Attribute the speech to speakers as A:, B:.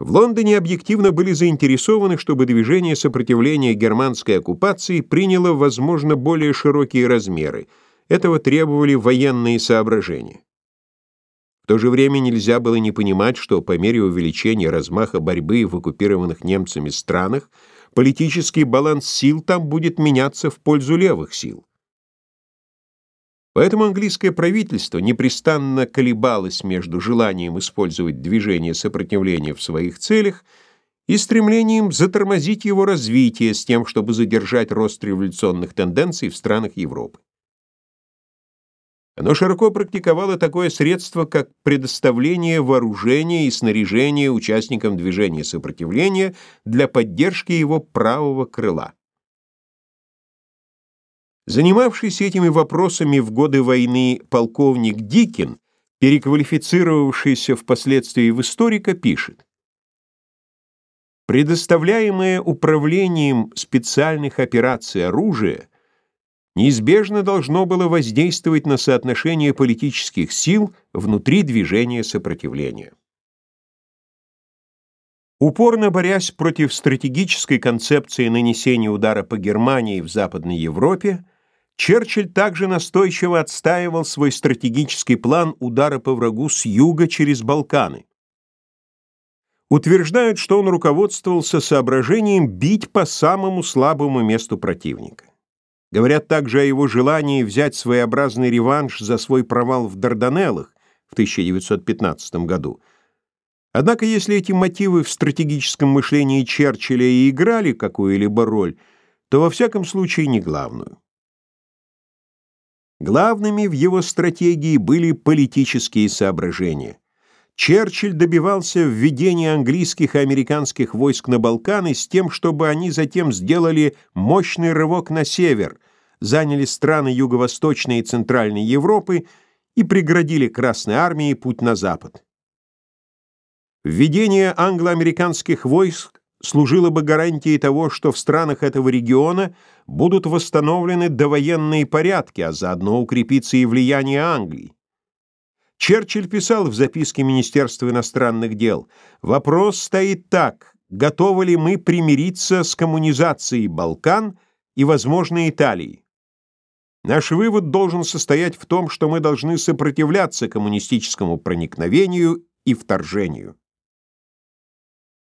A: В Лондоне объективно были заинтересованы, чтобы движение сопротивления германской оккупации приняло, возможно, более широкие размеры. Этого требовали военные соображения. В то же время нельзя было не понимать, что по мере увеличения размаха борьбы в оккупированных немцами странах политический баланс сил там будет меняться в пользу левых сил. Поэтому английское правительство непрестанно колебалось между желанием использовать движение сопротивления в своих целях и стремлением затормозить его развитие с тем, чтобы задержать рост революционных тенденций в странах Европы. Оно широко практиковало такое средство, как предоставление вооружения и снаряжения участникам движения сопротивления для поддержки его правого крыла. Занимавшийся этими вопросами в годы войны полковник Дикин, переквалифицировавшийся впоследствии в историка, пишет: Предоставляемое управлением специальных операций оружие неизбежно должно было воздействовать на соотношение политических сил внутри движения сопротивления. Упорно борясь против стратегической концепции нанесения удара по Германии в Западной Европе, Черчилль также настойчиво отстаивал свой стратегический план удара по врагу с юга через Балканы. Утверждают, что он руководствовался соображением бить по самому слабому месту противника. Говорят также о его желании взять своеобразный реванш за свой провал в Дарданеллах в 1915 году. Однако, если эти мотивы в стратегическом мышлении Черчилля и играли какую-либо роль, то во всяком случае не главную. Главными в его стратегии были политические соображения. Черчилль добивался введения английских и американских войск на Балканы с тем, чтобы они затем сделали мощный рывок на север, заняли страны Юго-Восточной и Центральной Европы и преградили Красной армии путь на запад. Введение англо-американских войск служило бы гарантией того, что в странах этого региона будут восстановлены довоенные порядки, а заодно укрепится и влияние Англии. Черчилль писал в записке Министерства иностранных дел, «Вопрос стоит так, готовы ли мы примириться с коммунизацией Балкан и, возможно, Италии? Наш вывод должен состоять в том, что мы должны сопротивляться коммунистическому проникновению и вторжению».